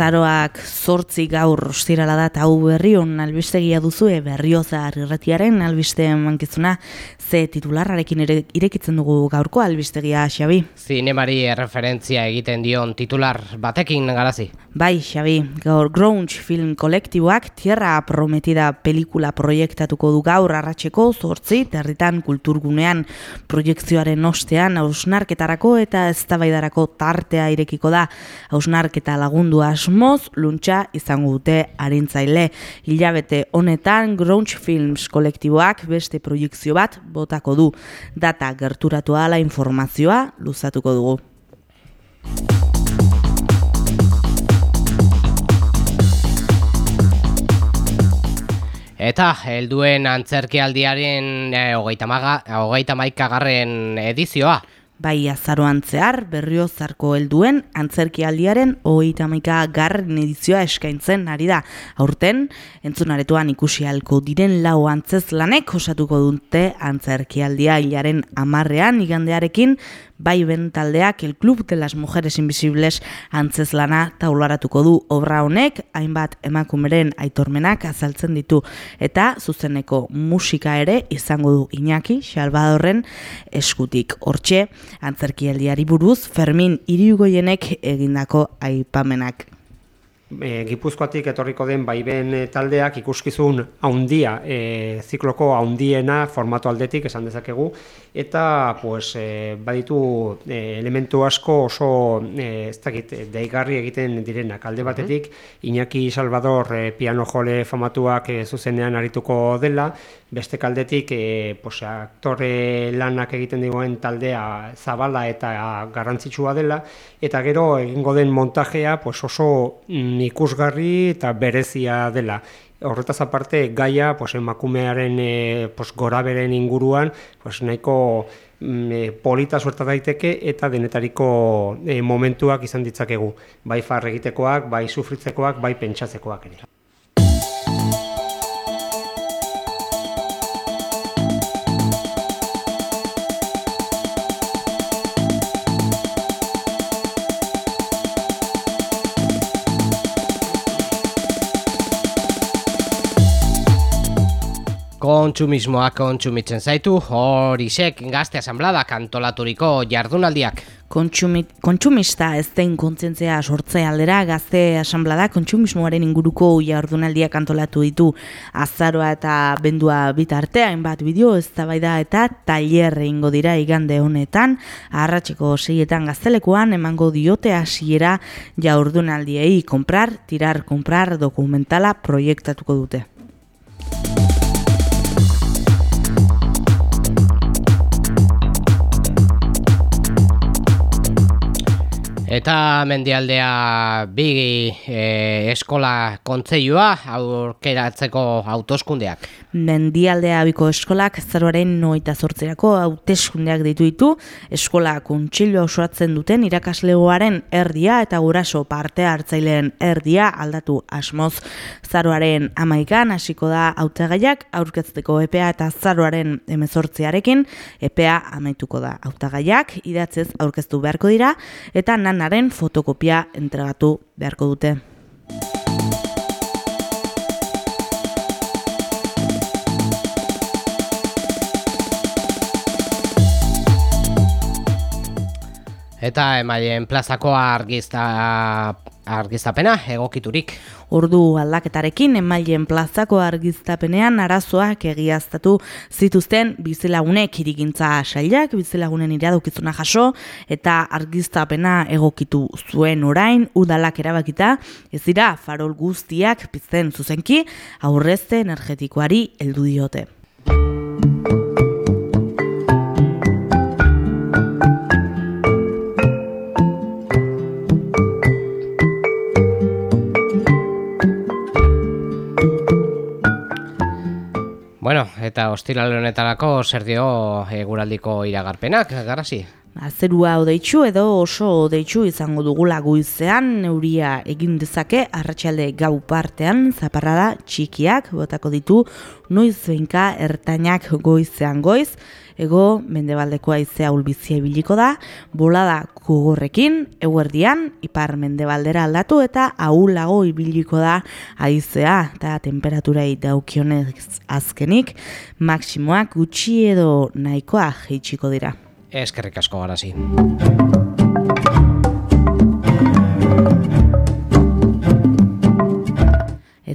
Azaroak zortzi gaur ostirala da eta hau berrion albistegia duzu e berriozar irratiaren albiste mankizuna ze titularrarekin ere, irekitzen dugu gaurko albistegia Xabi. Zinemari referentzia egiten dion titular batekin garazi. Bai Xabi, gaur Grunge film kolektiboak Tierra Prometida pelikula proiektatuko du gaur arratseko zortzi territan kulturgunean proiektzioaren ostean hausnarketarako eta eztabaidarako tartea irekiko da hausnarketa lagundu asmoz luntxa izango dute arintzaile. Hilabete honetan Grunge Films kolektiboak beste proiektzio bat botako du. Data gerturatu ala informazioa luzatuko dugu. Eta, helduen antzerkialdiaren e, hogeita maikagarren edizioa. Bai azaroan zehar, berriozarko helduen antzerkialdiaren hogeita maika garren edizioa eskaintzen ari da. Aurten, entzunaretoan ikusi halko diren lau antzez lanek osatuko dute antzerkialdia hilaren amarrean igandearekin, bai ben taldeak el Club de las Mujeres Invisibles antzez lana taularatuko du obra honek, hainbat emakumeren aitormenak azaltzen ditu. Eta zuzeneko musika ere izango du Iñaki, Salvadorren eskutik. Hortxe, antzerkialdiari buruz, Fermin iriugoienek egindako aipamenak e, Gipuzkoatik etorriko den baiben e, taldeak ikuskizun haundia, e, zikloko haundiena formatu aldetik esan dezakegu, eta pues, e, baditu e, elementu asko oso e, ez dakit, daigarri egiten direnak. Alde batetik, Iñaki Salvador e, piano jole famatuak e, zuzenean arituko dela, beste kaldetik e, pues, aktore lanak egiten diguen taldea zabala eta garrantzitsua dela, eta gero egingo den montajea pues, oso mm, ikusgarri eta berezia dela. Horretaz aparte, gaia pues, emakumearen e, pues, gora beren inguruan pues, nahiko mm, e, polita suerta daiteke eta denetariko e, momentuak izan ditzakegu. Bai farregitekoak, bai sufritzekoak, bai pentsatzekoak ere. Kontsumismoak kontsumitzen zaitu, hori sek gazte asamblada kantolaturiko jardunaldiak. kontxumista ez den kontzientzia sortze aldera gazte asamblada kontsumismoaren inguruko jardunaldiak antolatu ditu azaroa eta bendua bitartea, hainbat bideo ez da eta tailerre ingo dira igande honetan, arratseko seietan gaztelekoan emango diote hasiera jardunaldiei komprar, tirar, komprar dokumentala proiektatuko dute. Eta mendialdea bi e, eskola kontzeioa aurkeratzeko hautoskundeak. Mendialdea biko eskolak zeroaren noita zortzerako hauteskundeak ditu ditu eskola kontxillo osoatzen duten irakaslegoaren erdia eta guraso parte hartzaileen erdia aldatu asmoz. Zaroaren amaikan hasiko da hautagaiak aurkezteko EPA eta zaroaren emezortziarekin EPA amaituko da hautagaiak idatzez aurkeztu beharko dira eta nan planaren fotokopia entregatu beharko dute. Eta emailen plazako argizta, argiztapena egokiturik. Ordu aldaketarekin emailen plazako argiztapenean arazoak egiaztatu zituzten bizilagunek irigintza sailak, bizilagunen iradukizuna jaso eta argiztapena egokitu zuen orain udalak erabakita, ez dira farol guztiak pizten zuzenki aurrezte energetikoari heldu diote. Bueno, eta ostirale honetarako zer dio eguraldiko iragarpenak, garasi? Azerua odeitzu edo oso odeitzu izango dugula guizean, neuria egin dezake, arratsalde gau partean, zaparrada txikiak, botako ditu, noiz behinka ertainak goizean goiz, ego mendebaldeko aizea ulbizia ibiliko da, bolada kugorrekin, eguerdian, ipar mendebaldera aldatu eta ahulago ibiliko da aizea eta temperaturai daukionez azkenik, maksimoak gutxi edo nahikoa jeitsiko dira. Eskerrik asko garazi.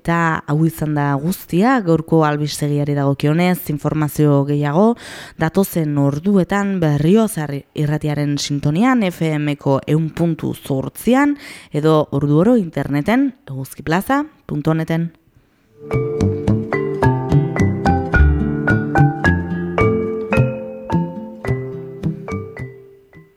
Eta hau izan da guztia, gaurko albistegiari dagokionez, informazio gehiago, datozen orduetan berrio zer irratiaren sintonian, FM-ko eun puntu zortzian, edo ordu oro interneten, eguzkiplaza.neten.